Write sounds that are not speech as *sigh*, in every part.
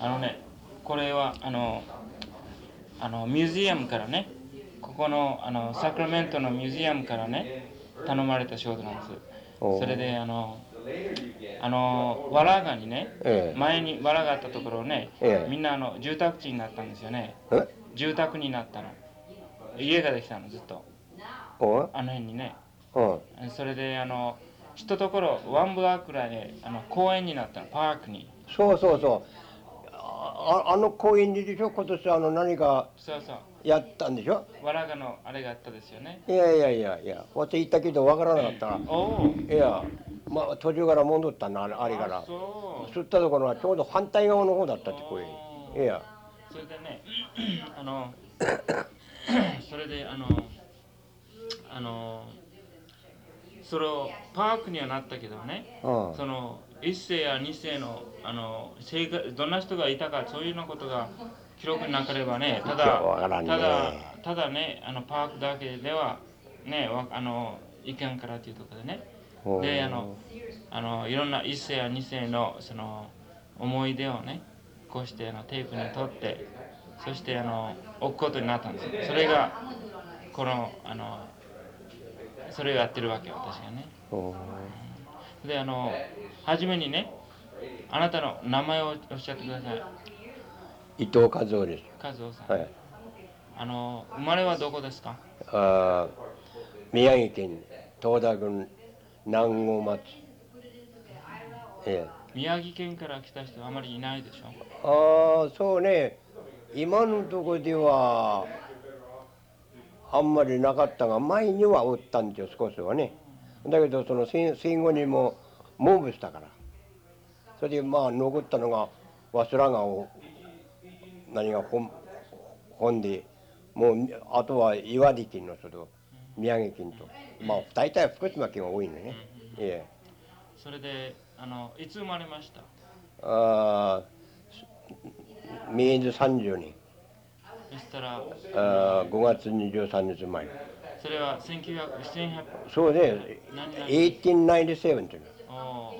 あのね、これはあのあのミュージアムからね、ここのあのサクラメントのミュージアムからね、頼まれた仕事なんです。おそれであの、あの、わらがにね、ええ前にわらがあったところをね、ええみんなあの住宅地になったんですよね。え？住宅になったの。家ができたの、ずっと。おあの辺にね。うんそれであの、一ところ、ワンブラックくらいで、あの公園になったの、パークに。そうそうそう。あああの公園にでしょ？今年あの何かそうそう。やったんでしょ？わらがのあれがあったですよね。いやいやいやいや。私行ったけどわからなかったら。いやまあ途中から戻ったなあれから。あそう。吸ったところはちょうど反対側の方だったって公園。いや。それでね、*clears throat* あの、*clears throat* それであの、あの、それをパークにはなったけどね、うん。その一世や二世のあの生活どんな人がいたかそういうようなことが記録になければね、ただただただねあのパークだけではねわあのいかんからというところでね、う。んであのあのいろんな一世や二世のその思い出をねこうしてあのテープに取ってそしてあの置くことになったんですよ。それがこのあのそれをやってるわけよ私がね。う。んであの初めにねあなたの名前をおっしゃってください。伊藤和夫です。和夫さん、はい。あの生まれはどこですか？あー宮城県東田郡南郷町。ええ。宮城県から来た人あまりいないでしょ？ああそうね。今のとこではあんまりなかったが前にはおったんですよ少しはねだけどその戦戦後にもモーブしたから。それでまあ残ったのが早稲田川を何が本本でもうあとは岩手県の人と宮城県と。まあ大体福島県は多いのね。ええ。それであのいつ生まれました？ああ明治30年。そしたらあー5月23日前それは1900 1800そうね。何々1897っていう。の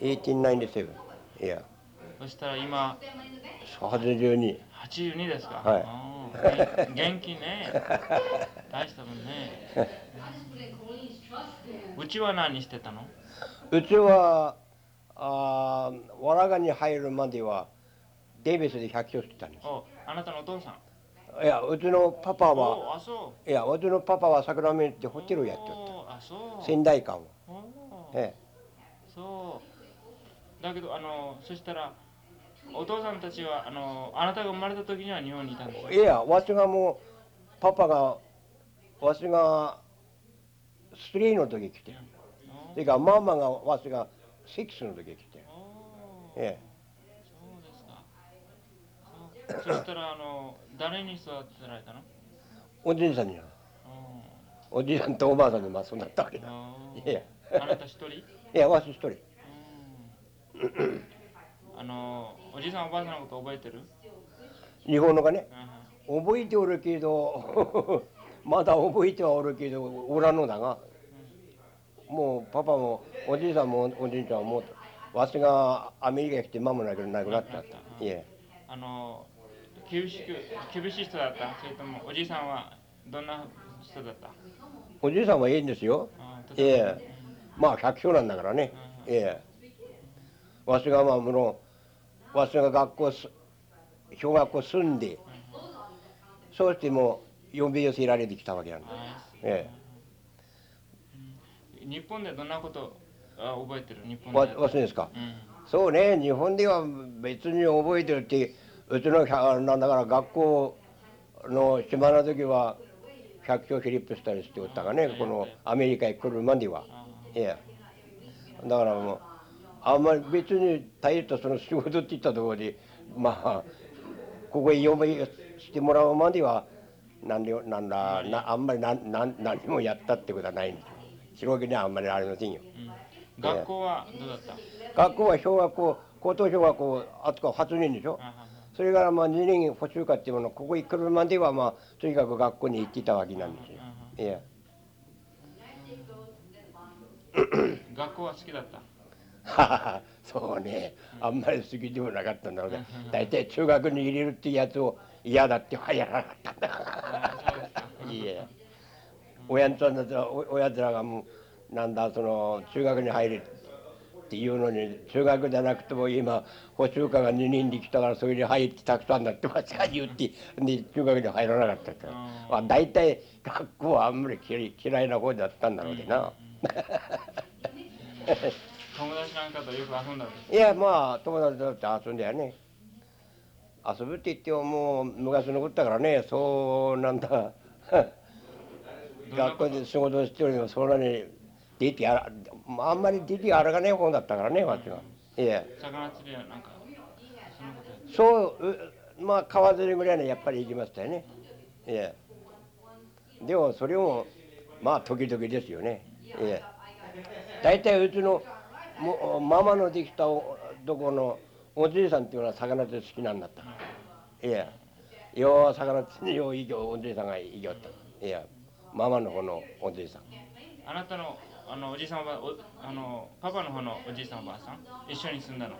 1897いや。そしたら今82 82ですか？はい。元元気ね。*laughs* 大したもんね。うちは何してたの？うちはあーわらがに入るまではデイビスで百姓してたんでおあなたのお父さん？すいやうちのパパはいやうちのパパはサクラメントでホテルをやっておった仙台館を。おえそう。だけどあのそしたらお父さんたちはあのあなたが生まれた時には日本にいたんですかえいやわしがもうパパがわしが3の時来ておそれからママがわしが6の時来ておえそう。ですかそしたらあの誰に育てられたの？おじいさんには。おじいさんとおばあさんにまあそうなったわけだ。おいや。あなた一人？*laughs* いやわし一人。うん。あのおじいさんおばあさんのこと覚えてる？日本のがねうん。覚えておるけど *laughs* まだ覚えてはおるけどおらんのだがもうパパもおじいさんもおじいちゃんもわしがアメリカに来て間もなく亡くなっちゃったいえあの厳しく厳しい人だった？それともおじいさんはどんな人だった？おじいさんはいいんですよ。ええ。まあ百姓なんだからね。ええ。わしがまあ無論わしが学校す小学校住んでそうしてもう呼び寄せられてきたわけなんだあえうん。日本でどんなことあ覚えてる？日本わで。わしですか？うん。そうね。日本では別に覚えてるってうちのあなんだから学校の島の時は百姓フィリップしたりしておったがね。このアメリカへ来るまでは。あいやだからもうあんまり別に大したその仕事って言ったところでまあここへ呼びしてもらうまではなんでなんだなあんまりなんなん何もやったってことはないんですよ。白木にはあんまりありませんよ。うん。学校はどうだった？学校は小学校高等小学校あとか初年でしょそれからまあ2年補習科っていうものここへ来るまではまあとにかく学校に行ってたわけなんですよ。いや。*coughs* 学校は好きだった？はははそうねあんまり好きでもなかったんだろうね。大体中学に入れるってやつを嫌だってはやらなかったんだいいえ親とだとお親らがもうなんだその中学に入れっていうのに中学じゃなくても今補修科が2人で来たからそれに入ってたくさんだって間違い言ってで中学に入らなかったから、まあ、大体学校はあんまり嫌いな方だったんだろうでな。友達なんかとよく遊んだんです *laughs* いやまあ友達と遊んでやね。遊ぶって言ってももう昔のことだからねそうなんだ。学校で仕事してるのもそんなに出てやらあんまり出てやらがねえ方だったからね私は。いや魚釣りはなんかそううまあ川釣りぐらいにやっぱり行きましたよね。いやでもそれもまあ時々ですよね。いや大体うちのもママのできたおとこのおじいさんっていうのは魚釣り好きなんだった。いやよう魚釣りよういきょおじいさんがいきよった。いやママの方のおじいさん。あなたのあのおじいさんおばおあのパパの方のおじいさんおばあさん一緒に住んだの？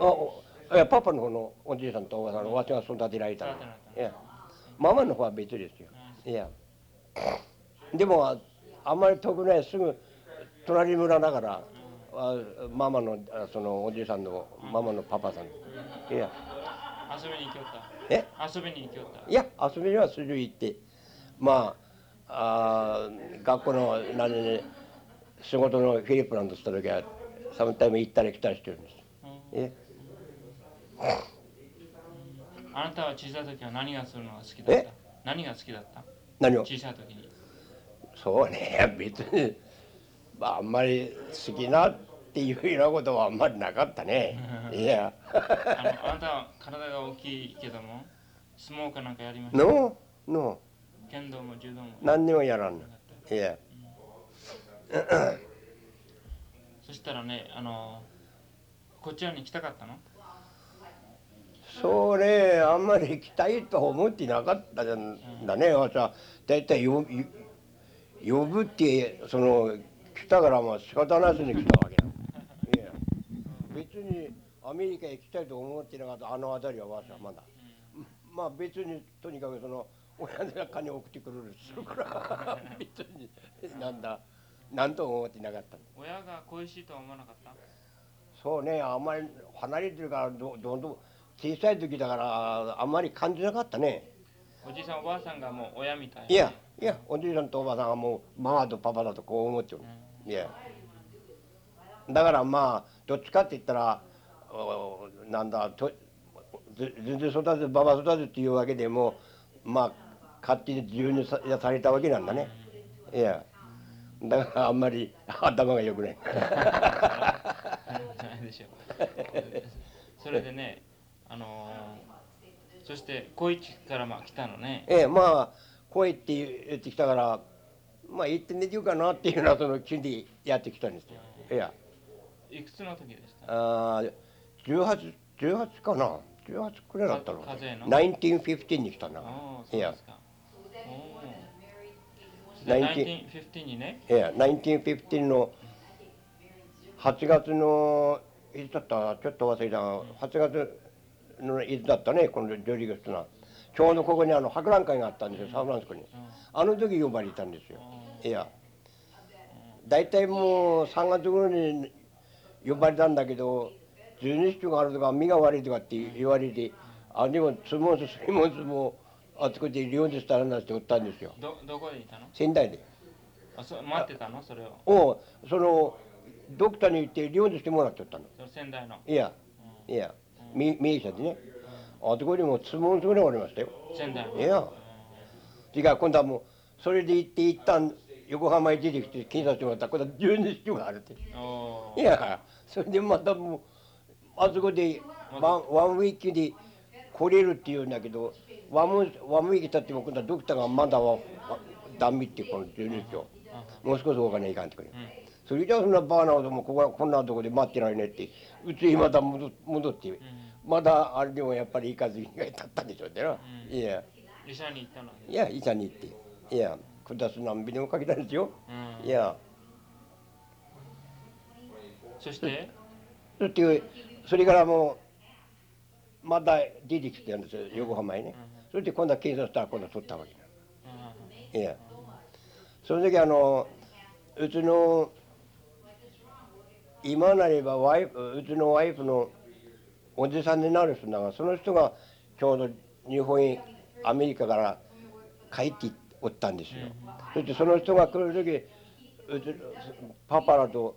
あおいやパパの方のおじいさんとおばさんのわしが育てられたの。育てられたいや。ママの方は別ですよ。いや。でもああんまり遠くないすぐ隣村だからあママのあそのおじいさんのママのパパさん。いや。遊びに行きよった？え？遊びに行きよった？いや遊びにはすぐ行って。まああー学校の何に仕事のフィリップランドした時はサムタイム行ったり来たりしてるんです。うん。え？あなたは小さい時は何がするのが好きだった？え何が好きだった？何を？小さい時に。そうね。別に、まあ、あんまり好きなっていうようなことはあんまりなかったね。いや。あのあなたは体が大きいけども相撲かなんかやりましたのの剣道も柔道も。何にもやらんの。いや *clears throat* そしたらねあのこっちらに来たかったの？そうねあんまり来たいとは思ってなかったんだね。私は大体呼ぶ呼ぶってその来たからまあ仕方なしに来たわけだ *laughs* いや別にアメリカへ行きたいと思ってなかった。あの辺りはわしはまだ。まあ別にとにかくその親の金を送ってくれるするから。*laughs* 別になんだ何とも思ってなかった親が恋しいとは思わなかった？そうねあんまり離れてるからどどんどん小さい時だからあんまり感じなかったね。おじいさんおばあさんがもう親みたいいやいやおじいさんとおばさんはもうママとパパだとこう思ってるいや。だからまあどっちかって言ったらおなんだとぜ全然育てババ育てっていうわけでもまあ勝手に自由にさされたわけなんだね。いやだからあんまり頭が良くない。じ *laughs* ゃないでしょう。それでねあのーそして高一からまあ来たのね。ええまあ来いって言ってきたからまあ行ってみてようかなっていうのはその気でやってきたんですよ。いや。いくつの時でした？あー18 18かな？18くらいだったのか風の？1915に来たな。ああそういやですか。おお19 1915にねいや1915の8月のいつだったちょっと忘れたが8月のいつだったねこの上陸ってのはちょうどここにあの博覧会があったんですよサンフランシスコにあの時呼ばれたんですよいや大体もう3月頃に呼ばれたんだけど十二指腸があるとか身が悪いとかって言われてあでも相撲と水門相撲あちこちで両日したらなっておったんですよ。どどこでいたの？仙台で。あそ待ってたの？それを。をそのドクターに言って両日してもらっちゃったの。仙台の。いやいやみ名医者でね。あそこにも相撲ぐらいありましたよ。仙台の。いや。違う今度はもうそれで行って一旦横浜へ出てきて検査してもらった。ら今度は十二指腸があるって。おおいやそれでまたもうあそこでワンワンウィークで来れるって言うんだけどワンウワンウィーク経っても今度はドクターがまだはダメってこの十二指腸もう少しお金いかんってくれ、それじゃあそんなバーナーでもここはこんなとこで待ってられねえってうちにまた戻戻って、まだあれでもやっぱり行かずに経ったんでしょうってな、うん。いや。医者に行ったのいや医者に行って。いや下す何びでもかけたんですよ、うん。いや。そして？そしてそれからもうまた出てきてるんですよ横浜にねそれで今度は警察したら今度は取ったわけうん。いやその時あのうちの今なればワイフうちのワイフのおじさんになる人だがその人がちょうど日本へアメリカから帰っておったんですよ。そしてその人が来る時うちパパらと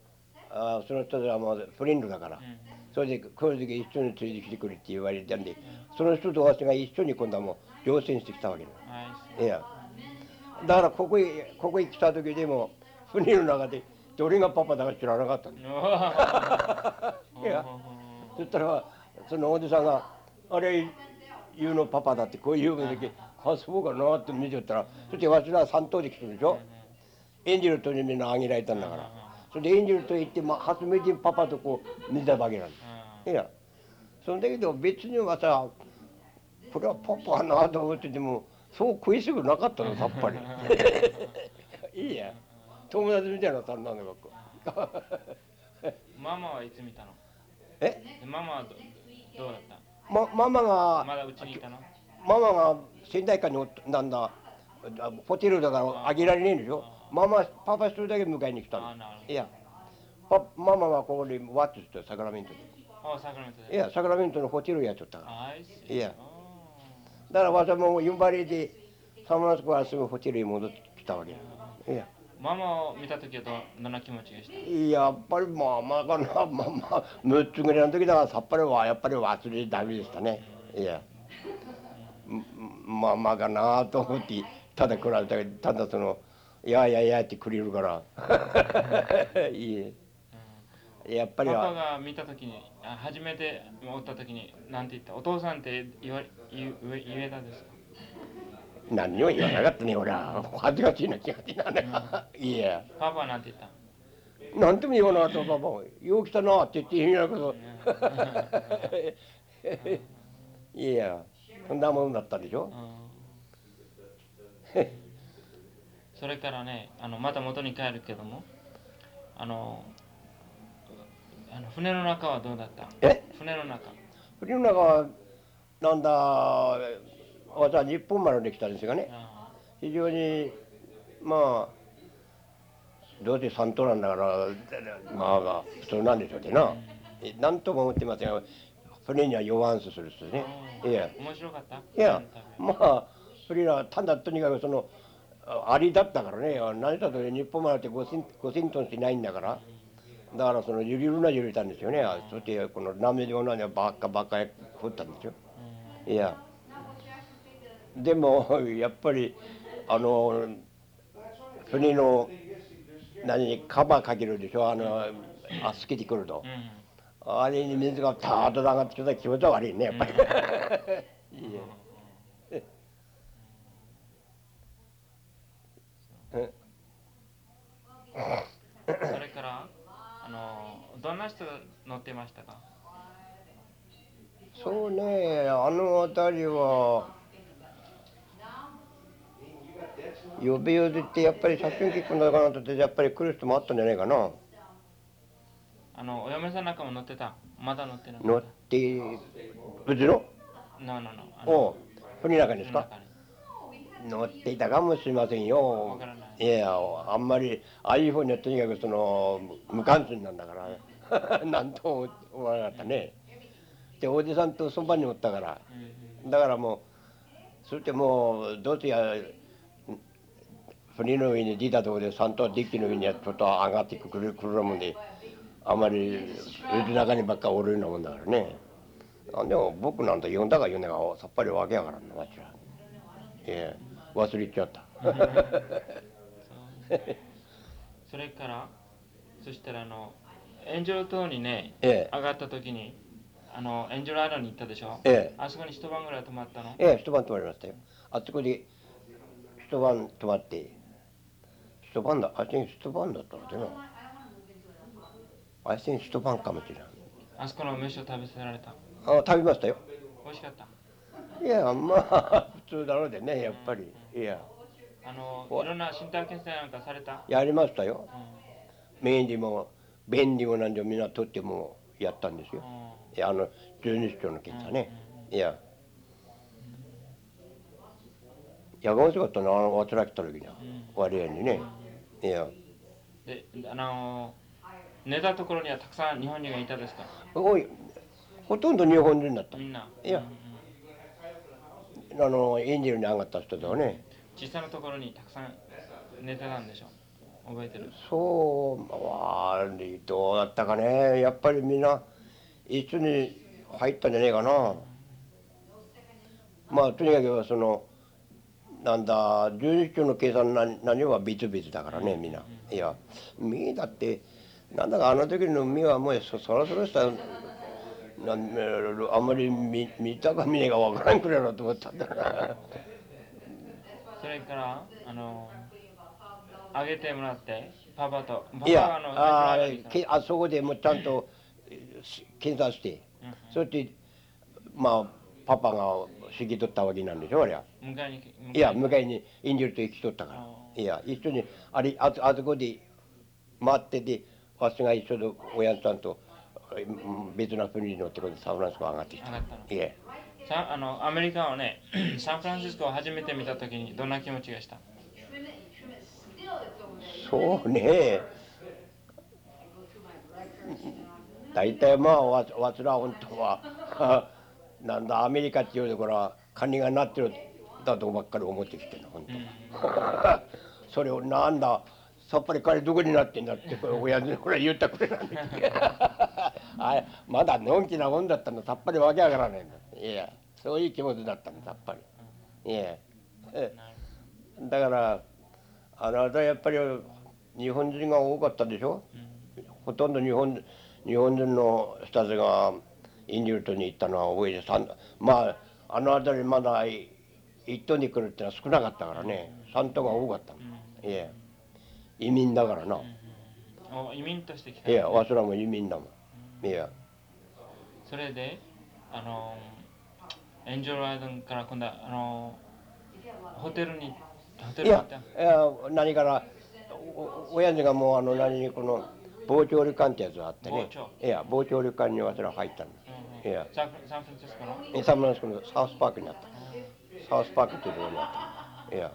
あその人はもうフレンドだから、それで来る時一緒に連れてきてくれって言われたんでその人と私が一緒に今度はもう乗船してきたわけです。はい。いや。だからここへここへ来た時でも船の中でどれがパパだか知らなかったんだうわいや。そしたらそのおじさんが「あれ言うのパパだ」ってこう言う時「あそうかな」って見てたらそしてわしら3頭で来てるでしょ。エンジェルとにみんなあげられたんだから。それでエンジェルと言って、まあ、初めてパパとこう見たわけなんですいや。そんだけど別にはさこれはパパなと思っててもそう食いすぐなかったのさっぱり。*laughs* いいや友達みたいなさんなんだかママはいつ見たの？え？ママはどどうだった？まママがまだうちにいたの？ママが仙台館におっなんだあホテルだからあげられねえんでしょ？ママパパ一人だけ迎えに来たの。いやパママはここでワッチしてサクラメントで。あサクラメントで。いやサクラメントのホテルやっちゃったから。いやだからわしはもうユンバリでサムラスコからすぐホテルに戻ってきたわけいや。ママを見た時はどどんな気持ちがした？やっぱりママかなママ6つぐらいの時だからさっぱりはやっぱり忘れダメでしたね。いや。んママかなと思ってただ来られたけどただその「いやいやいや」ってくれるからいいえやっぱりパパはが見た時にあ初めておった時に何て言ったお父さんって言わ言う言えたですか？何にも言わなかったね俺は。恥ずかしいな気がしてなんだかいや。パパは何て言った？何とも言わなかったパパよう来たなって言って言いながら *laughs* いやそんなもんだったでしょ？うん。それからねあのまた元に帰るけどもあのあの船の中はどうだった？え？船の中。船の中はなんだ私は日本丸で来たんですがね。あ非常にまあどうせ三等なんだからまあ普通なんでしょうってな。何とも思ってませんが船には弱んする人ですね。いや。面白かった？いやまあそれらただとにかくそのありだったからね。何だと日本丸って5セン5セントンしないんだから。だからその揺れるな揺れたんですよね。そしてこの波状なにはばっかばっか降ったんですよいや。でもやっぱりあの船の何カバーかけるでしょあのあ透けてくると。うんうんあれに水がターッと上がってきたら気持ち悪いねやっぱり。いいえそれからあのどんな人が乗ってましたか？そうねあの辺りは呼び寄せてやっぱり写真結婚だかなってやっぱり来る人もあったんじゃないかな。あのお嫁さんなんかも乗ってた。まだ乗ってない乗ってうちの？なななあのおう船の中にですか？乗っていたかもしれませんよ。いやあんまりああいうふうにはとにかくその無関心なんだから *laughs* なんとも思わなかったねでおじさんとそばにおったから。うんだからもうそしてもうどうせや船の上に出たところで三頭デッキの上にちょっと上がってくるくるもんであまりうちの中にばっかおるようなもんだからね。あでも僕なんて呼んだか呼んだかさっぱりわけやからなわしらええ忘れちゃった。*laughs* それからそしたらあのエンジェル島にねええ。上がった時にあのエンジェルアイランドに行ったでしょ？ええ。あそこに一晩ぐらい泊まったの？ええ一晩泊まりましたよ。あそこで一晩泊まって一晩だあっちに一晩だったのでな？あっちに一晩かもしれないあそこの飯を食べさせられた？あ食べましたよ。美味しかった？いやまあ普通だろうでねやっぱり。いや。あのおい。ろんな身体検査なんかされた、やりましたよ。うん。メインでも便利もなんでもみんな取ってもやったんですよ。あいやあの十二指腸の検査ね。いや。いや面白かったなあの渡ら来た時には割合にね。いや。であの寝たところにはたくさん日本人がいたですか？おいほとんど日本人だった。みんな。いや。あのインジルに上がった人だよね。小さなところにたくさん寝てたんでしょ？覚えてる？そうまあどうだったかね。やっぱりみんな一緒に入ったんじゃねえかな。まあとにかくそのなんだ十二指腸の計算何何は別々だからねみんな。いやみだってなんだかあの時のみはもうそそろそろしたなんあんまり見見たか見ねえかわからんくらいだと思ったんだな。それからあのあげてもらってパパと。パパいやはあのあそこでもうちゃんと検査してうん。そしてまあパパが引き取ったわけなんでしょあれは。迎えにいや迎えにインジェルと引き取ったから。あいや一緒にあれああそこで待っててわしが一緒の親さんとうん別な国に乗ってこサンフランシスコ上がってきた。上がったの。いえ。さあのアメリカをね *clears throat* サンフランシスコを初めて見た時にどんな気持ちがした？そうね大体まあわわつら本当は *laughs* なんだアメリカっていうところはカニがなってるだとばっかり思ってきてるの本当、*laughs* それをなんださっぱり彼どこになってんだって親父にこれ言ったくれなんだ *laughs* あれまだのんきなもんだったのさっぱりわけわからないのいやそういう気持ちだったのさっぱり。いや。えだからあなたやっぱり日本人が多かったでしょ、ほとんど日本日本人の人たちがインディルトに行ったのは多いですまああの辺りまだい一島に来るってのは少なかったからね。三島が多かった。の、いえ。移民だからな、お移民として来た。いやわしらも移民だもん。いやそれであのエンジェルアイドンから今度はあのホテルにホテいやルに行った。いや何からお親父がもうあの何この傍聴旅館ってやつがあってね。傍いや傍聴旅館にわしら入ったんうんいやサンフランシスコの？えサウスパークにあった。サウスパークっていうところにあった。いや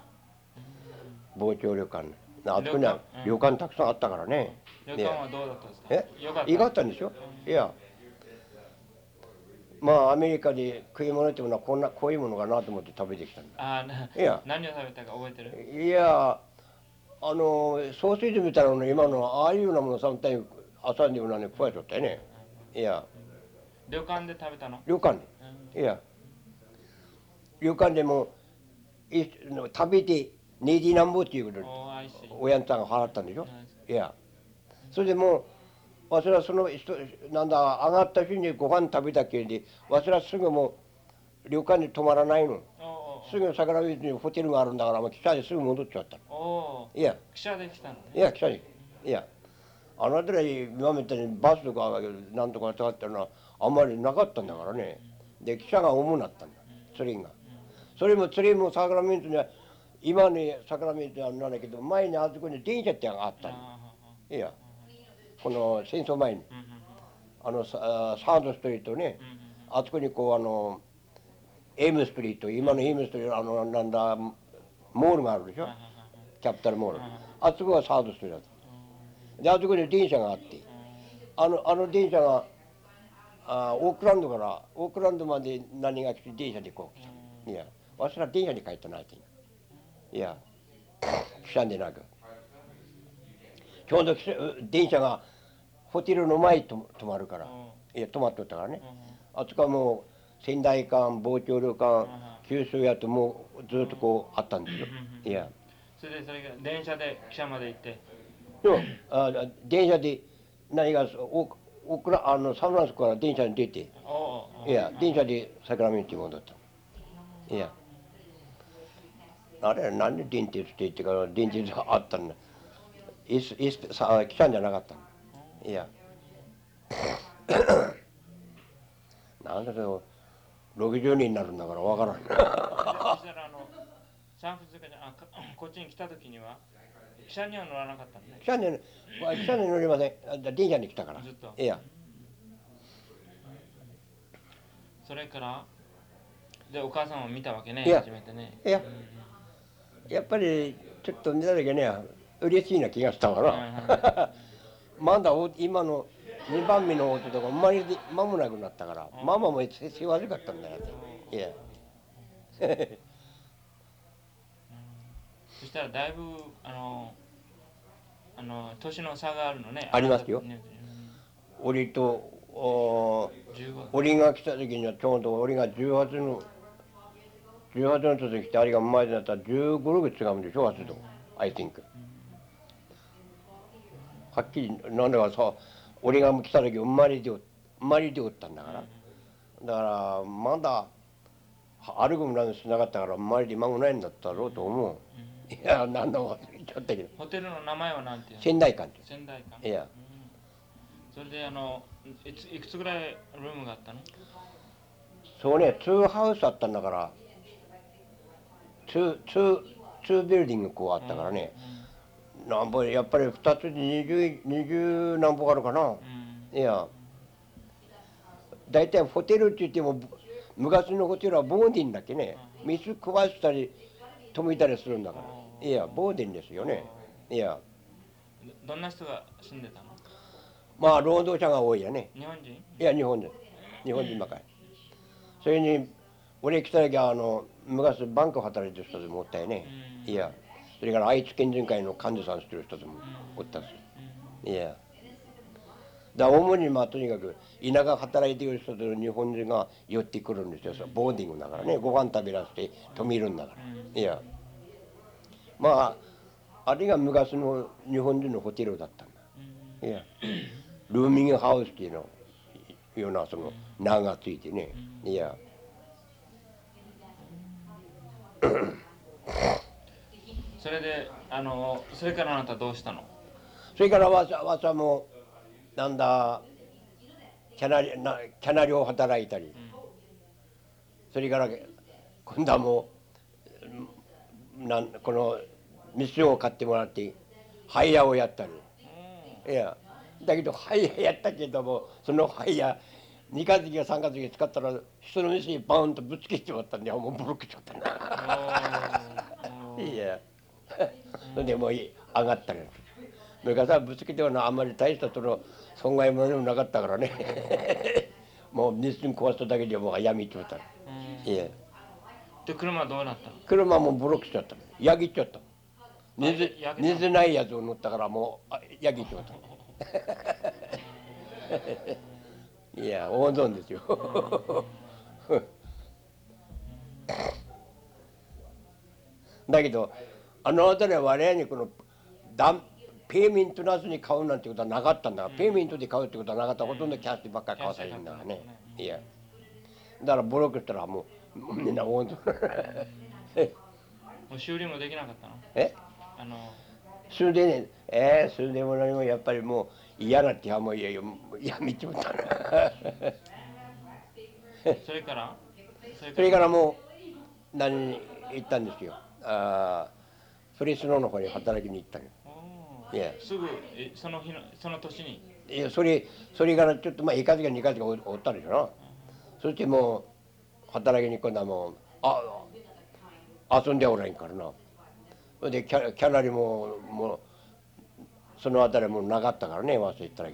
傍聴旅館。あそこには旅館うん。旅館たくさんあったからね。旅館はどうだったんですか？え？よかった？んでしょいや。まあアメリカで食い物っていうのはこんなこういうものかなと思って食べてきたんだ。あいや。何を食べたか覚えてる？いやあのソーセージみたいなの今のああいうようなもの3体朝にうなに食われとったよね。いや。旅館で食べたの？旅館で。いや。旅館でもい食べてネジなんぼっていうことでおー、アイス親さんが払ったんでしょ？い。や。それでもうわしらその人なんだ上がった日にご飯食べたけんでわしらすぐもう旅館に泊まらないのすぐ桜水にホテルがあるんだからもう汽車ですぐ戻っちゃった。のいや。汽車で来たのね。いや汽車にいや。あの辺り今みたいにバスとかなんとか使ってるのはあんまりなかったんだからね。で汽車が主なったんだツリーが。それもツリーもサクラメントには今ねサクラメントにはなんだけど前にあそこに電車ってあったんだあいや。この戦争前に。あのササードストリートね。あそこにこうあのエイムストリート今のエイムストリートあのなんだモールがあるでしょ？キャピタルモール。うんあそこがサードストリート。であそこに電車があって。あのあの電車があオークランドからオークランドまで何が来て電車でこう来たいやわしら電車に帰ったなっていや汽車でなく。ちょうど電車がホテルの前にと止まるから。いや止まっとったからね。あそこはもう仙台間傍聴旅館九州やともうずっとこうあったんですよ。いや。それでそれが電車で汽車まで行って。でもあ電車で何がおおくらあのサンフランシスコから電車に出て。いや電車でサクラメントに戻った。いや。あれは何で電鉄って言ってから電鉄があったんだ。イスイスさ来たんじゃなかったんだいや。*coughs* なんだけど60人になるんだからわからんそしたらあのサンフランシスコじゃあかこっちに来た時には汽車には乗らなかったのね。汽車に汽車に乗りません。あ電車に来たから。ずっと？いや。それからでお母さんも見たわけね初めてね。いや。うんやっぱりちょっと見ただけね嬉しいな気がしたかはいら *laughs* まだお今の2番目の弟が生まれて間もなくなったからうん。ママも世世話悪かったんだよ。いや。そしたらだいぶあのあの年の差があるのね。ありますよ。ね俺とおうん15俺が来た時にはちょうど俺が18の18の時来てあれが生まれてなったら15、6月違うんでしょ、あと I think。はっきり、なんだかさ、俺が来た時生まれてお、生まれておったんだから。だから、まだ、歩くもなんしなかったから、生まれて間もないんだったろうと思う。いや、何度も忘れちゃったけど。ホテルの名前はなんていうの？仙台館。仙台館いや、うんそれであのいついくつぐらい room があったの？そうね、 two house あったんだから、 two、two、two building こうあったからね、なんぼやっぱり2つで20、20何ぼあるかな。いや、大体ホテルって言っても、昔のホテルは boarding だっけね、水壊したり止めたりするんだから。いや、ボーディンですよね。いや、どどんな人が住んでたの？まあ労働者が多いやね。日本人？いや、日本で。日本人ばかり。それに、俺来た時は、あの、昔バンク働いてる人でもおったよね。うんいや、それから愛知県人会の幹事さんしてる人でもおったし。うん。いや。だから主にまあとにかく田舎働いている人と日本人が寄ってくるんですよ、ボーディングだからね、ご飯食べらせて泊めるんだから。うん。いや。まあ、あれが昔の日本人のホテルだったんだ。うん。いや、ルーミングハウスっていうのようなその名がついてね、いや、*laughs* それであのそれからあなたどうしたの？それからわざわざもなんだキャナリなキャナリを働いたり、それから今度はもうなんこの店を買ってもらってハイヤーをやったり。いやだけどハイヤーやったけどもそのハイヤー2か月か3か月使ったら人の店にバーンとぶつけてしまったんでもうブロックしちゃったな。*laughs* いや、そ *laughs* れでもうい上がったりそれからさぶつけてはなあんまり大したその損害も何もなかったからね。*laughs* もう熱に壊しただけでもうやみっちゃったうん。いやで車はどうなったの？車もブロックしちゃったやぎっちゃった。水や焼けた水ないやつを乗ったからもうあやぎっちゃった。*laughs* いや大損ですよ。だけどあの辺りは我々にこのダンペイメントなしに買うなんてことはなかったんだ。から、ペイメントで買うってことはなかった。ほとんどキャッシュばっかり買わされるんだからね、いや。だからブロックしたらもうみんな大損え *laughs* もう修理もできなかったの？え？あのそれでね。えー、それでも何もやっぱりもう嫌なってはもういやいややめちまったな。*laughs* それから？それからもう何に行ったんですよ。あーフリスノの方に働きに行ったのおー。いや。すぐえその日のその年に？いやそれそれからちょっとまあ1か月か2か月かおおったでしょ。なそしてもう働きに今度はもうあ遊んでおらんからな。それでキャキャナリももうその辺りもなかったからね忘れてたけ。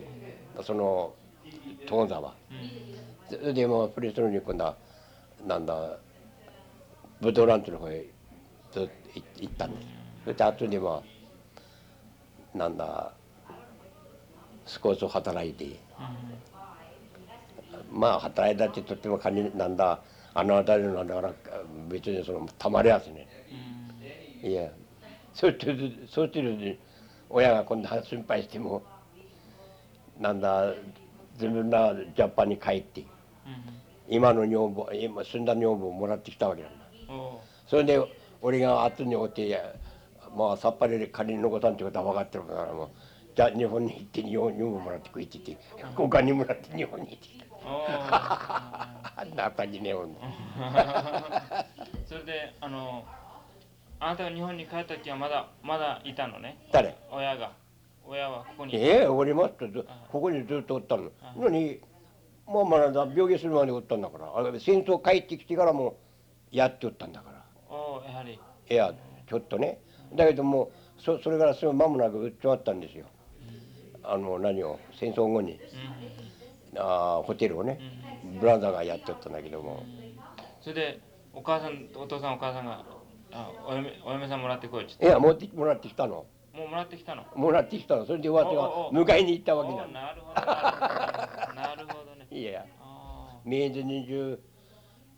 どその東座は。うん。それでもうプリストロに今度はなんだブドウランチの方へずっと行行ったんですそれで後でまあなんだ少し働いてまあ働いたってとっても感じなんだあの辺りのなんだから別にそのたまりやすね。うん。いやそうしてるそうしてるに親が今度は心配してもなんだ自分らジャパンに帰ってうん。今の女房今死んだ女房をもらってきたわけなんだ。それで俺が後におってまあさっぱりで仮に残さんってことは分かってるからもうじゃあ日本に行って女女房もらってくいって言ってお金もらって日本に行ってきた。あんな感じねほんで *laughs* それであのあなたが日本に帰った時はまだまだいたのね？誰？親が。親はここに。ええおりますとずここにずっとおったの。のにまあまだ病気するまでおったんだから。あれ戦争帰ってきてからもやっておったんだから。おおやはり。いやちょっとねだけどもうそそれからすぐ間もなく売っちまったんですよ。あの何を戦争後に。うん。うんあーホテルをねブラザーがやっておったんだけども。それでお母さんお父さんお母さんがあお嫁お嫁さんもらってこいっつって。いや持ってもらってきたの。もうもらってきたの？もらってきたの。それで私がおおお迎えに行ったわけおなのなるほどなるほど。ね *laughs* いや。あ明治20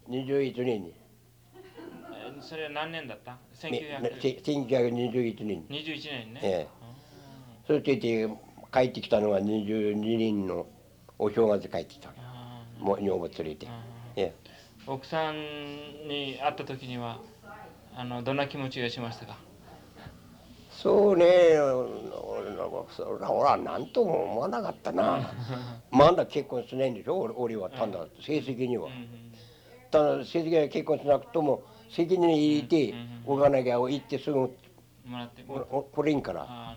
21年に。それは何年だった？め1921せ1921年。に年ね、ええ。そしてて帰ってきたのが22人のお正月帰ってきたもう女房連れて。えー奥さんに会った時にはあのどんな気持ちがしましたか？そうね。そら俺は何とも思わなかったな。*laughs* まだ結婚しないんでしょ？俺俺は。ただ成績には。うんうん。ただ成績が結婚しなくとも責任入れてお金が行ってすぐもらっこれんから。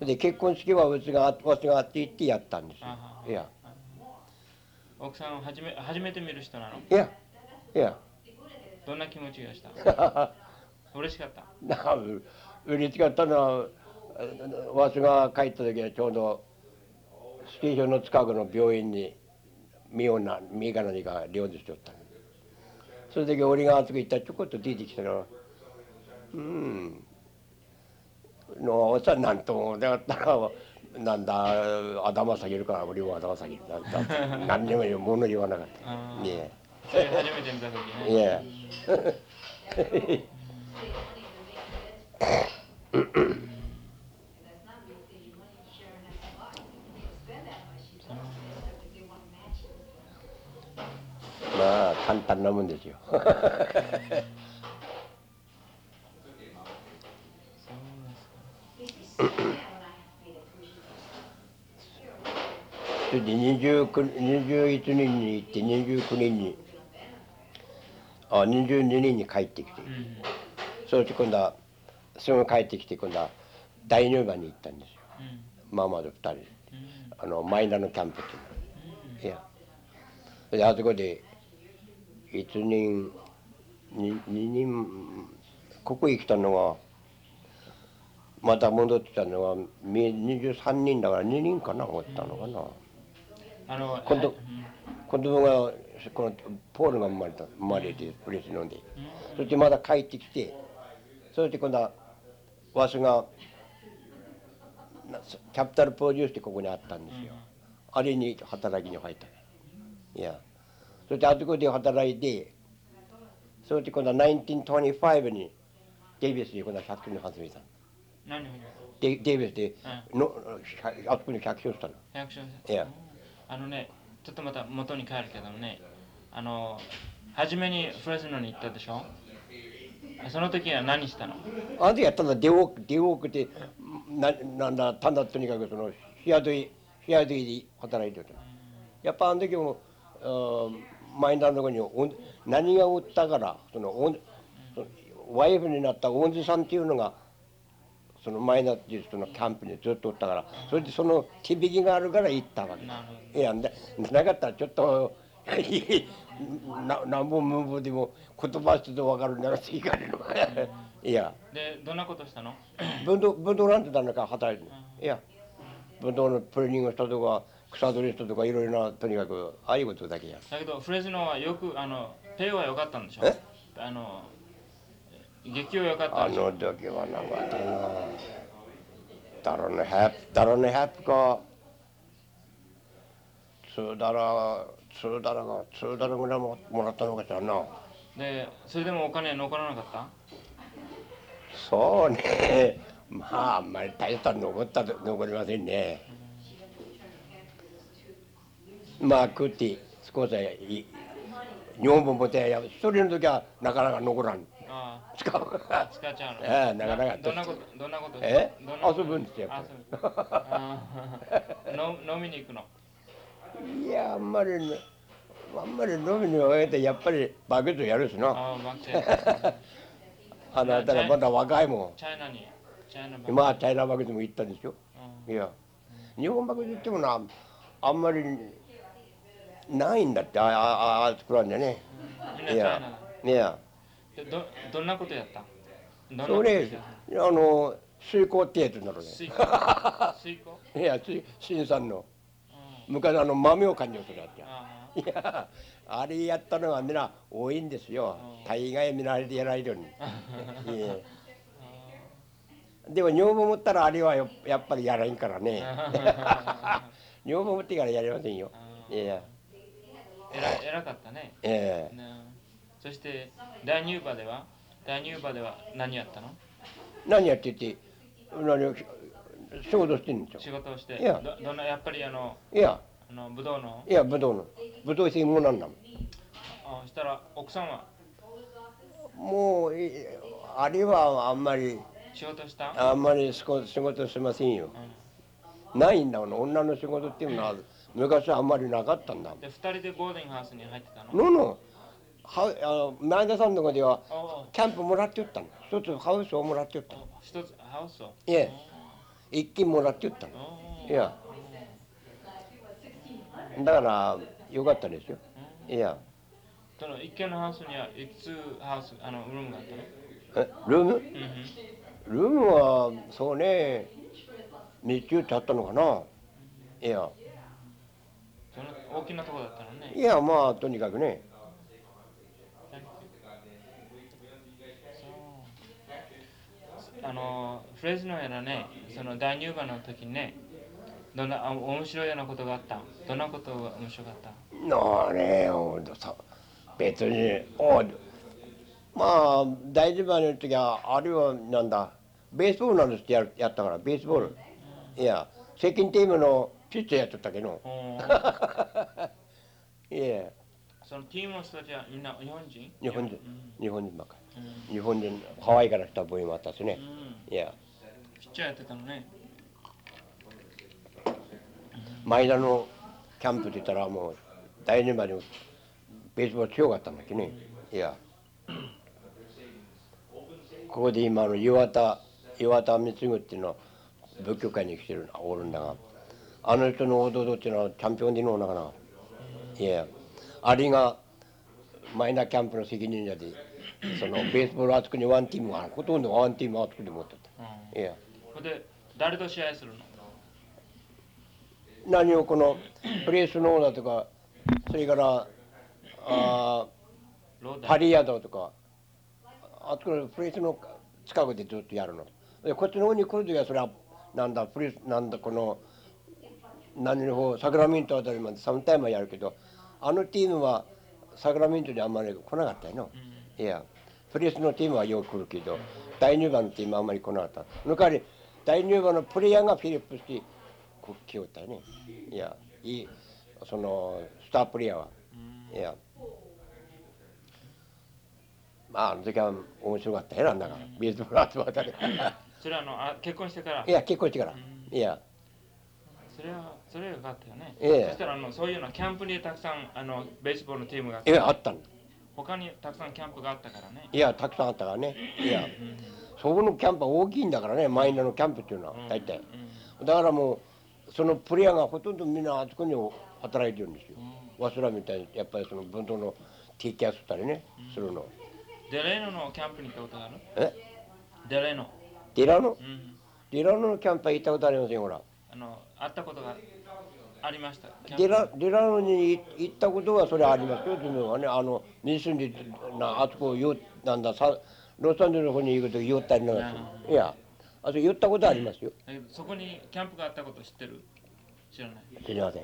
で結婚式はうちがわしがあって行ってやったんですよ。あいや。ど奥さんを初め初めて見る人なの？いやいや。どんな気持ちがした？*laughs* 嬉しかった？な嬉しかったのはわしが帰った時はちょうどステーションの近くの病院に身をな身が何か療養しておったのその時俺があそこ行ったらちょこっと出てきたらうん。のおっさんなんともだったらなんだ頭下げるから俺も頭下げるなんだ何にも物言わなかった。ねそれ初めて見た時えいねやまあ簡単なもんですよ。それで29 21年に行って29年にあ22年に帰ってきて。うんそして今度はすぐ帰ってきて今度は大乳番に行ったんですよ。うんママと2人で。うん。あのマイナーのキャンプっていうの。いや。それであそこで1人 2, 二人ここへ来たのがまた戻ってきたのがみ23人だから2人かなおったのかな。あの今度はい子供がこのポールが生まれた生まれて嬉しいので。うん。そしてまた帰ってきてそして今度はわしがなキャピタルプロデュースってここにあったんですよ、あれに働きに入った。いやそしてあそこで働いてそして今度は1925にデイビスで今度は100年始めた何をデイデイビスでのあそこに。100勝したの百姓いやあのねちょっとまた元に帰るけどもねあの初めにフレスノに行ったでしょ？その時は何したの？あの時はただ出多く出多くてななんだただとにかくそのヒアドイヒアドイで働いてた。やっぱあの時もあーマインダーのところにおん何が売ったからそのワイフになった恩師さんっていうのがそのマイナーっていう人のキャンプにずっとおったからそれでその手引きがあるから行ったわけ。いやななかったらちょっとな何本無本でも言葉一つ分かるならいか。れるいや。どでどんなことしたの？ブドウブドウなんてなんだか働いてるいやブドウのプレーニングしたとか草取りしたとかいろいろなとにかくああいうことだけやだけどフレスノはよくあのペイは良かったんでしょ？え？あの劇は良かったあの時はなんかあったなダロネハップダロネハップかツーダラツーダラがツーダラぐらいももらったのかしらなでそれでもお金残らなかった？そうね。まああんまり大した残ったと残りませんねまあ食って少しはい女房もてや一人の時はなかなか残らん。あ使うあ使っちゃうの。ええなかなかどんなことどんなことえ？遊ぶんですよ *laughs* の飲みに行くの？いやあんまりねあんまり飲みにおいてやっぱりバケツやるしな。ああバクチャあなたらまだ若いもチャイナにチャイナん今はチャイナバケツも行ったでしょうんいや。日本バケツってもなあんまりないんだって。ああああ作らんでねみんなチャイいやいやどどんなことやったそれあの水耕ってやつなのね水耕水耕いや水新さんのうん昔あの豆を感情するやつやいやあれやったのがみんな多いんですよ大概みんなあれでやられるようにでも女房持ったらあれはやっぱりやらんからね女房持ってからやりませんよいやえら偉かったね。ええ。ね。そして大入馬では大入馬では何やったの？何やってて何を仕事してんです仕よ事をして。いや。どどんなやっぱりあのいや。あのブドウの？いやぶどうの。ぶどう専門なんだもあしたら奥さんは？んもういあれはあんまり仕事した？あんまり仕事仕事しませんよ。うん。ないんだもん。女の仕事っていうのは昔はあんまりなかったんだで二人でボーディングハウスに入ってたの？ののはあの前田さんのとこではキャンプもらっておったの。一つハウスをもらっておったの。一つハウスを？いえ。一軒もらっておったの。いや。だからよかったですよ。いや。その一軒のハウスにはいくつハウスあのルームがあったの？えルーム？ルームはそうね。3つあったのかな。いや大きなとこだったのね。いやまあとにかくね。あのフレズノやらねその大入馬の時にねどんなあ面白いようなことがあった？どんなことが面白かった？なあねほんとさ別におまあ大事場の時はあれはなんだ？ベースボールなんですってやるやったからベースボール。いやセキンチームのピッチャーやっとったけど。*laughs* いえそのチームの人たちはみんな日本人？日本人。うん。日本人ばっかうん。り日本人ハワイから来た部員もあったしね。うん。いや。ピッチャーやってたのね。前田のキャンプって言ったらもう第二までベースボール強かったんだけどねいや。ここで今の岩田岩田光次っていうのは仏教界に来てるおるんだがあの人の弟っていうのはチャンピオンでのおなかな？いやあれがマイナーキャンプの責任者でそのベースボールあそこにワンチームがほとんどワンチームあそこで持ってうん。たいや。で誰と試合するの？何をこのプレースノーだとかそれからあパリアだとかあそこのプレースの近くでずっとやるの。でこっちの方に来る時はそれはなんだプレースなんだこの何の方サクラメントあたりまで3タイムはやるけどあのチームはサクラメントにあんまり来なかったよな、いやプレースのチームはよく来るけど第2番のチームはあんまり来なかった。その代わり第2番のプレイヤーがフィリップスにこ来よったよね。いやいいそのスタープレイヤーは。うん。いや。まああの時は面白かったよなんだから。ビーズボール集まったけど。それはあのあ結婚してから。いや結婚してから。いや。それはそれはよかったよね、ええ。そしたらあのそういうのキャンプにたくさんあのベースボールのチームがいやあったんだ他にたくさんキャンプがあったからね、いやたくさんあったからね。いやうんそこのキャンプは大きいんだからねマイナーのキャンプっていうのはうん。大体。うん。だからもうそのプレイヤーがほとんどみんなあそこに働いてるんですよ。わしらみたいにやっぱりその分動のティーキャスったりね。するの。デレーノのキャンプに行ったことがある？え？デレーノ、ディラノ？うん、ディラノのキャンプは行ったことありませんほら。あの会ったことがありました。ディラディラノに行ったことはそれありますよ。自分はねあのに住んでなあそこよなんださロサンゼルスの方に行くと寄ったりなんかいやあそこ寄ったことありますよ。そこにキャンプがあったこと知ってる？知らない。すみません。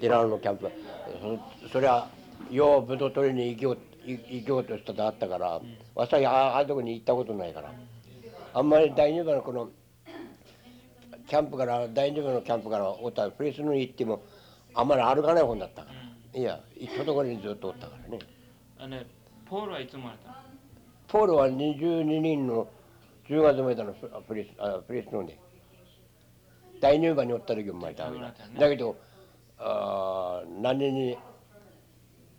ディラノのキャンプ。そそれはようブドウ取りに行き行行こうとしたとあったから、わしはあああいうとこに行ったことないから。あんまり第二番のこのキャンプから第二番のキャンプからおったプレスに行ってもあんまり歩かない本だったから、いや行ったところにずっとおったからね。あのねポールはいつ生まれたの？ポールは22人の10月生まれたのププレスあプレスので第入番におった時生まれたわけだ。だけどあー何年に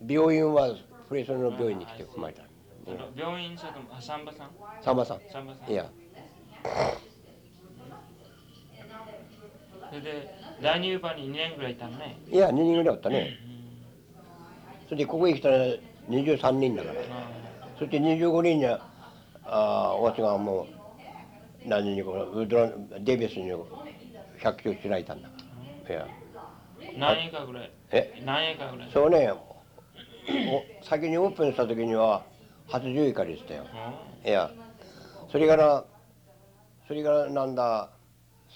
病院はプレスの病院に来て生まれた、病院それともあサンバさん？さんまさん。サンバさん。いやそれで第二番に2年ぐらいいたのね。いや2人ぐらいおったね。それでここへ来たら23人だから。あそして25人にはあーわしがもう何にこのウドラデビスに百姓開いたんだ。からいや。ー何エーカーぐらい？え？何エーカーぐらい？そうね。お先にオープンした時には80以下でしたよ。いや。それからそれからなんだ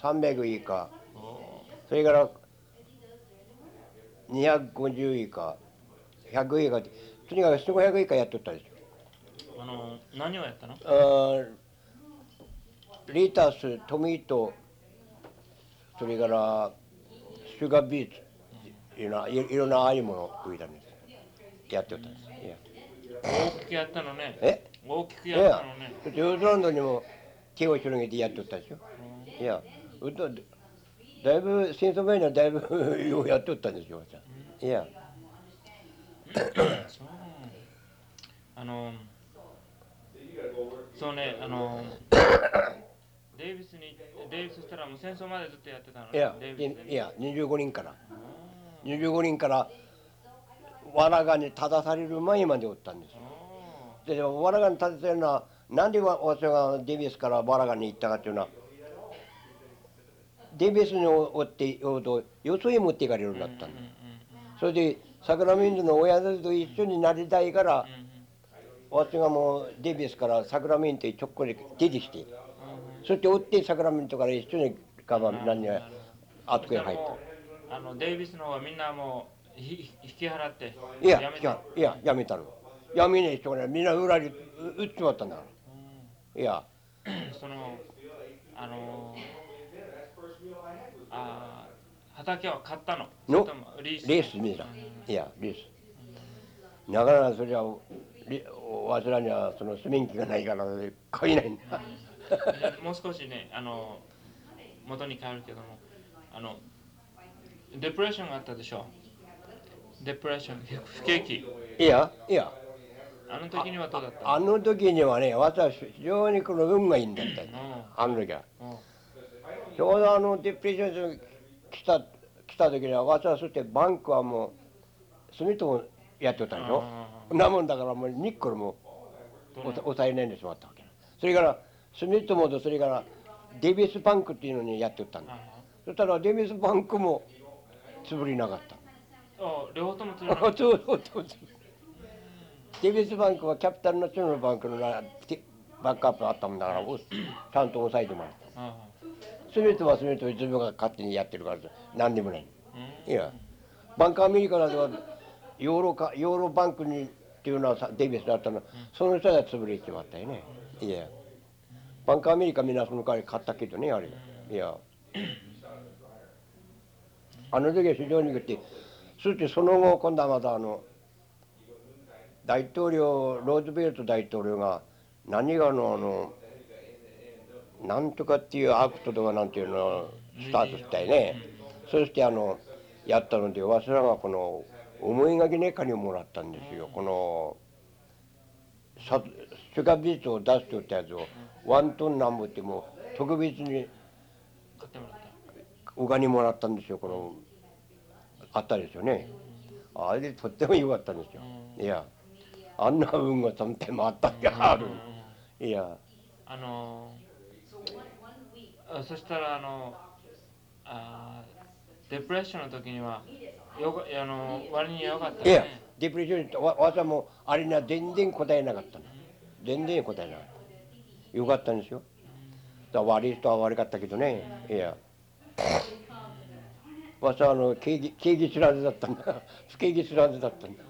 300以下。うんおそれから250以下100以下。とにかく1500以下やっとったんですよーあの何をやったの？あーレタストミートそれからシュガービーツいうのはいいろんなああいうものを植えたんです。やっておったんです。いや大きくやったのね。え？大きくいややったのね。そしてウッドランドにも手を広げてやっておったんですよいや。ウッドだいぶ戦争前にはだいぶ *laughs* ようやっておったんですよいや。あ *coughs* のそうねあのデイビスにデイビスしたらもう戦争までずっとやってたのねいやデイビスでいや25人から。うん25人からわらがに正される前までおったんですよ。おでわらがに立ててるのはなんでわ私がデビスからわらがに行ったかっていうのはデビスにおっておうとよそへ持っていかれるようになったんですーうんうんうん。それでサクラメントの親たちと一緒になりたいから私がもうデビスからサクラメントへ直行で出てきてそして追ってサクラメントから一緒に我慢何があそこへ入っあのデイビスの方はみんなもうひ引き払ってたいややめいやいややめたの。やめねえ人がねみんな裏にう打っちまったんだからいや。うんそのあのあー畑は買ったの。のリースレース見た。いやレース。なかなかそれはりわしらにはそのスメンキがないから買えないんだ。で *laughs* もう少しねあの元に帰るけどもあのデプレッションがあったでしょ。デプレッション不景気。いやいや。あの時にはどうだったあの時にはね私非常にこの運がいいんだった。あの時はちょうどあのデプレッション来た来た時には私はそしてバンクはもう住友やってたでしょ？なもんだからもうニッコルも抑えないでしまったわけそれから住友とそれからデビスバンクっていうのにやってたんだ。あそしたらデビスバンクも潰りなかった。あ両方とも釣れなそうそうそうそうデビスバンクはキャピタルナショナルバンクのなてバックアップあったもんだからお *coughs* ちゃんと抑えてもらったあ住友は住友自分が勝手にやってるから何でもない。うん。いやバンクアメリカなどはヨーロかヨーロバンクにっていうのはさデビスだったの、その人は潰れちまったよね、いや。バンクアメリカみんなその代わり買ったけどねあれ。いや。あの時は非常にくってそしてその後今度はまたあの大統領ローズベルト大統領が何があのあのなんとかっていう act とかなんていうのをスタートしたよね、そしてあのやったのでわしらがこの思いがけね金をもらったんですよ、このさシュガービーツを出しておったやつをワントンなんぼってもう特別にお金もらったんですよ。このあったですよね。あれでとっても良かったんですよ。いやあんな運がその点もあったんやある。いや。あのあそしたらあのあデプレッションの時にはよあの割に良かったいやデプレッションにわわしはもあれには全然答えなかったの。全然答えなかった。よかったんですよ。だ悪い人は悪かったけどね。いや。わしはあの景気景気知らずだったんだ。不景気知らずだったんだ。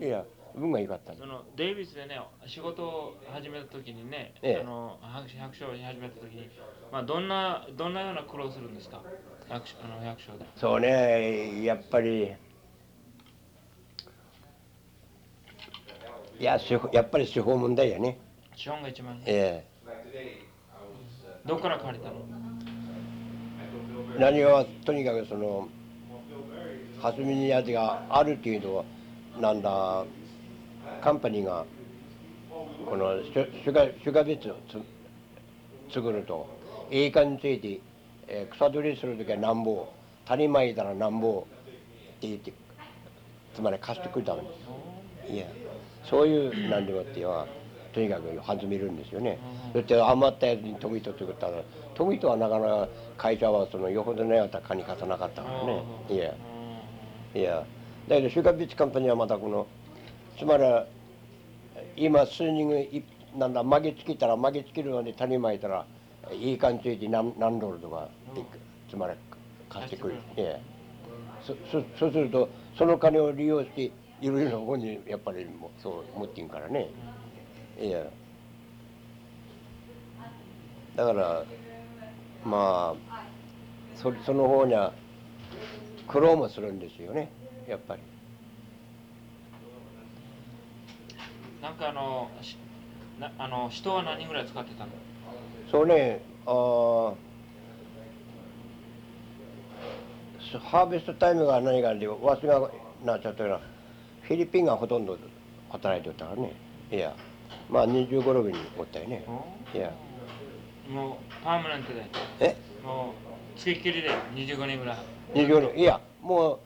いや。運が良かったそのデイビスでね仕事を始めた時にね、ええ。あの百百姓を始めた時に、まあ、どんなどんなような苦労するんですか？百姓あの百姓で。そうねやっぱりいややっぱり司法問題やね。資本が一番えどこから借りたの？え何はとにかくその蓮見にやつがあるっていうとなんだ？カンパニーがこのシュシュガービーツを作ると栄冠について、えー草取りする時はなんぼ谷まいたらなんぼって言ってつまり貸してくれたんです。いやそういう何でもってはとにかく弾みるんですよね、そして余ったやつに富と作ったら富とはなかなか会社はそのよほどのやった金貸さなかったからね。いや。いや。だけどシュガービーチカンパニーはまたこのつまり今数人いなんだ曲げつけたら曲げつけるのに種まいたらいい感じで何何ドルとかでつまり貸してくれる。いやそそそうするとその金を利用していろいろな方にやっぱりもうそう持ってんからね。いやだからまあそその方には苦労もするんですよねやっぱりなんかあのしなあの人は何人ぐらい使ってたの？そうねあハーベストタイムが何かでわしがなっちゃったらフィリピンがほとんど働いてたからねいや。まあ2 5 6人おったよね。いや。もうパーマネントで？え？もう付きりで？25人ぐらい。20人いやも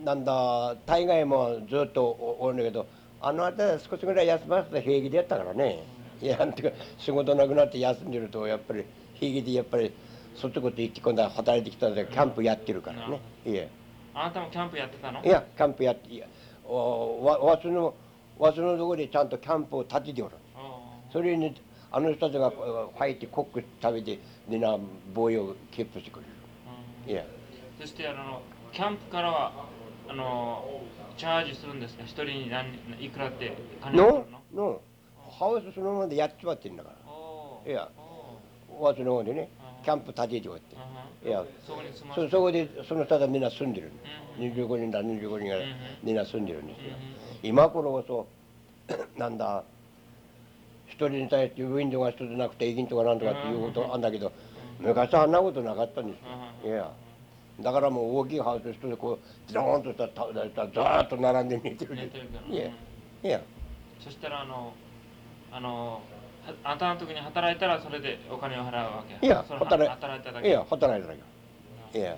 うなんだ大概もずっとおおるんだけどあの辺り少しぐらい休ませたら平気でやったからね。いやなんていうか仕事なくなって休んでるとやっぱり平気でやっぱりそっちこっち行って今度は働いてきたのでキャンプやってるからね。いやあなたもキャンプやってたの？いやキャンプやっていやおわわしのわしのところでちゃんとキャンプを立てておる。おそれにあの人たちが入ってコック食べてみんな防衛をキープしてくれうん。るいや。そしてあのキャンプからはあのチャージするんですか？一人に何いくらって金を取のるの？の？ハウスそのままでやっちまってんだから。いや。おわしの方でねうんキャンプ立てておいて。いや。そそそこでその人たちみんな住んでるうん25人だ25人がうんみんな住んでるんですよ。う今頃こそ *coughs* なんだ一人に対してウィンドウが一つなくてエキンとかなんとかっていうことあんだけど昔はあんなことなかったんですよ。うん。いやだからもう大きいハウス一つでこうドーンとしたたたざーっと並んで寝てる。寝てるからいやうんいや。そしたらあのあのはあんたの時に働いたらそれでお金を払うわけいやその働い働いただけ。いや働いただけ。いや。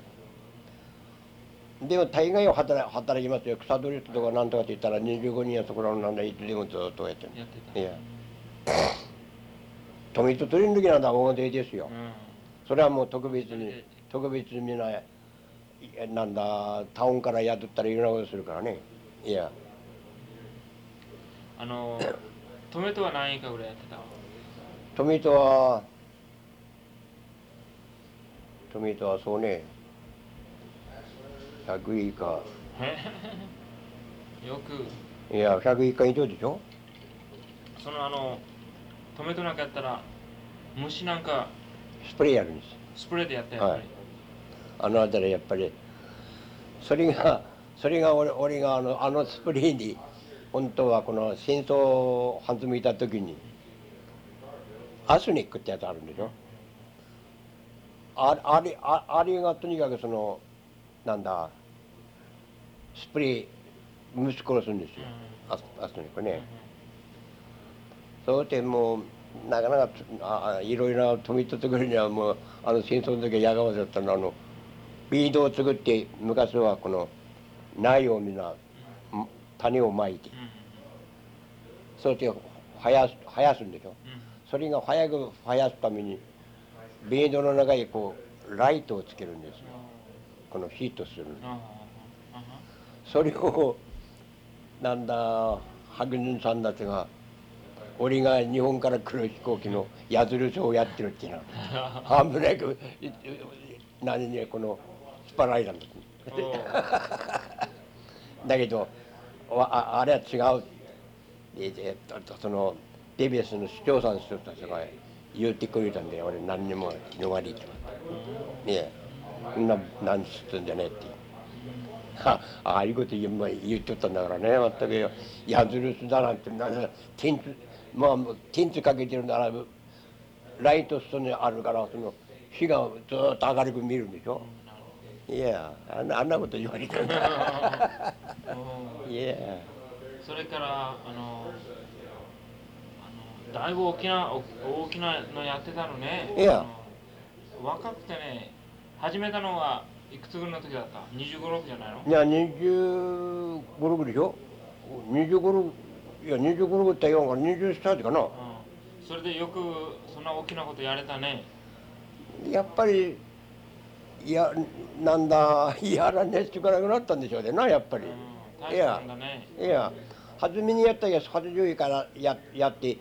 でも大概は働働きますよ。草取りとかなんとかって言ったら25人やそこらのなんだいつでもずっとやってるやってたいや。富と取りの時なんだ大手ですよ。うん。それはもう特別に特別にみんない。やなんだタウンから雇ったらいろんなことするからね。いや。あのトメトは何円かぐらいやってた？富とは富とはそうね。100以下。*laughs* よく。いや100以下以上でしょ？そのあのトメトなんかやったら虫なんかスプレーやるんです。スプレーでやったやっぱり、あの辺りやっぱりそれがそれが俺俺があのあのスプレーに本当はこの戦争を弾いた時にアスニックってやつあるんでしょ？ああれああれがとにかくそのなんだスプレー虫殺すんですよ。アスアスニックね。そうやってもうなかなかつああいろいろな富と作るにはもうあの戦争の時はやがわせだったのあのビードを作って昔はこの苗をみん。な種をまいて。そうやって生やす生やすんでしょ。うん。それが早く生やすためにビードの中にこうライトをつけるんですよ。このヒートするそれをなんだ白人さんたちが俺が日本から来る飛行機の矢印をやってるっていうのあは。*laughs* 危ないく何ねこのスパライランドにおうだけどわああれは違う。ええっとそのデビスの市長さんの人たちが言ってくれたんで俺何にも逃れて。まったねえ。そんな何つってんじゃねえって。あああいうこと言うまあ言っとったんだからね。まったくよ。矢印だなんてなテンツまあテンツかけてるならライトストにあるからその火がずっと明るく見るんでしょいやあんなあんなこと言われてるおういや。それからあのあのだいぶ大きなお大きなのやってたのね。いや。若くてね始めたのはいくつぐらいの時だった？2 5 6じゃないの？いや25、6でしょ？25いや25って言わんから20歳かな。うん。それでよくそんな大きなことやれたね。やっぱりいやなんだやらねえってからなくなったんでしょうね。なやっぱり。うん大したもんだねいや初めにやったやつ80位からややって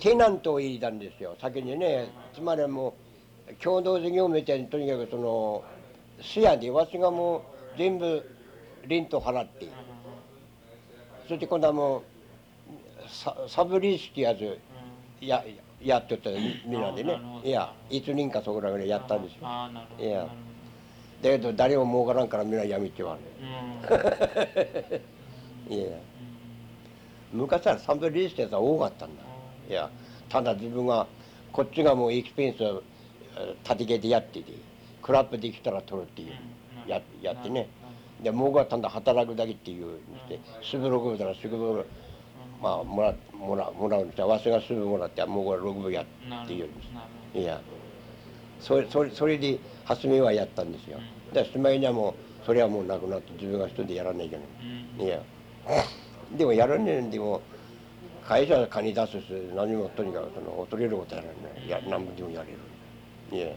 テナントを入れたんですよ。先にねつまりもう共同事業みたいにとにかくその視野でわしがもう全部レント払ってそして今度はもうササブリースってやつややってったみんなでね。いや1年かそこらぐらいやったんですよ。いや。だけど誰も儲からんからみんなやめって言わどうん。*laughs* れいや。昔はサブリースってやつは多かったんだ。いやただ自分がこっちがもうエキスペンスをえー立て毛でやっててクラップできたら取るっていうややってね。で僕はただ働くだけっていうにしてすぐ6分ならすぐまあもらもらもらうんですよわしがすぐもらって僕は6分やっていう。にしてなるほいや。それそれそれで初めはやったんですよ。でしまいにはもうそれはもうなくなって自分が一人でやらないけないいや。*laughs* でもやらねえんでも会社は金出すし何もとにかくその取れることやらない。や何分でもやれる。いや。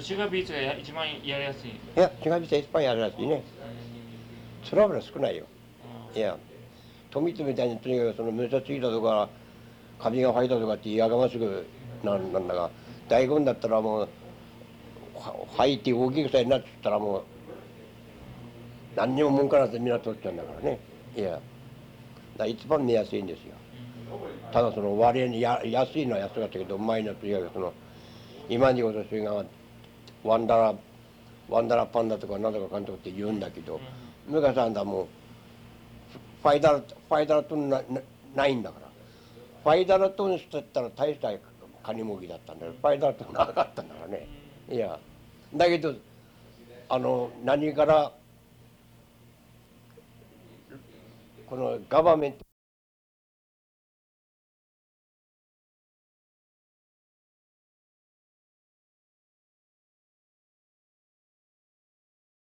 シュガービーツがや一番やりやすいいや違う店いっぱいやるらしいね。トラブル少ないよ。いや富津みたいにとにかくそのむちゃついたとかカビが生えたとかってやがましくなんなんだが大根だったらもうは生えて大きくさえなっちったらもう何にも文句なくてみんな取っちゃうんだからねいやだ一番見やすいんですよただその割合にや安いのは安かったけどうまいのはとにかくその今にこそそれがワンダラワンダラパンダとかなんとか監督って言うんだけど昔あんだもうファイダラファイダルトンななないんだから。ファイダルトンしてったら大したカニもぎだったんだけどファイダルトンなかったんだからね。いや。だけどあの何からこのガバメント